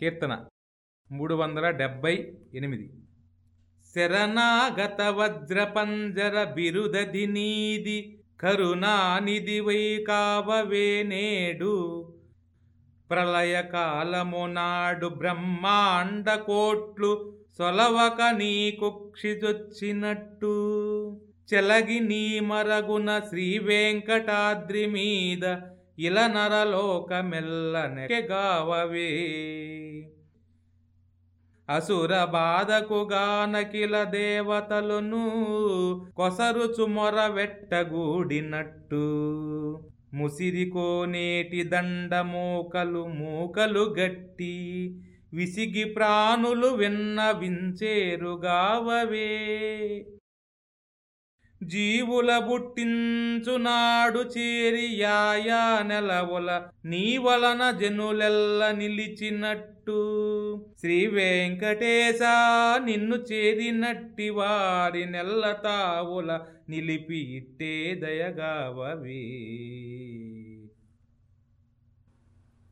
కీర్తన మూడు వందల డెబ్భై ఎనిమిది. శరణాగత వజ్రపంజర బిరుదది నీది కరుణానిధి వై నేడు. ప్రళయకాలము నాడు బ్రహ్మాండ కోట్లు సొలవక నీకు క్షిజొచ్చినట్టు. చెలగి నీ మరగున శ్రీ వెంకటాద్రి మీద ఇల నరలోక మెల్లనెగావవి అసుర బాధకుగానకిల దేవతలను కొసరుచు మొర వెట్టగూడినట్టు. ముసిరి కోనేటి దండ మూకలు మూకలు గట్టి విసిగి ప్రాణులు విన్నవించేరుగావవే జీవుల బుట్టించునాడు చేరి యాయా నెలవుల నీ వలన జనులెల్ల నిలిచినట్టు. శ్రీ వెంకటేశ నిన్ను చేరినట్టి వారి నెల్ల తావుల నిలిపి ఇట్టే దయగావవే.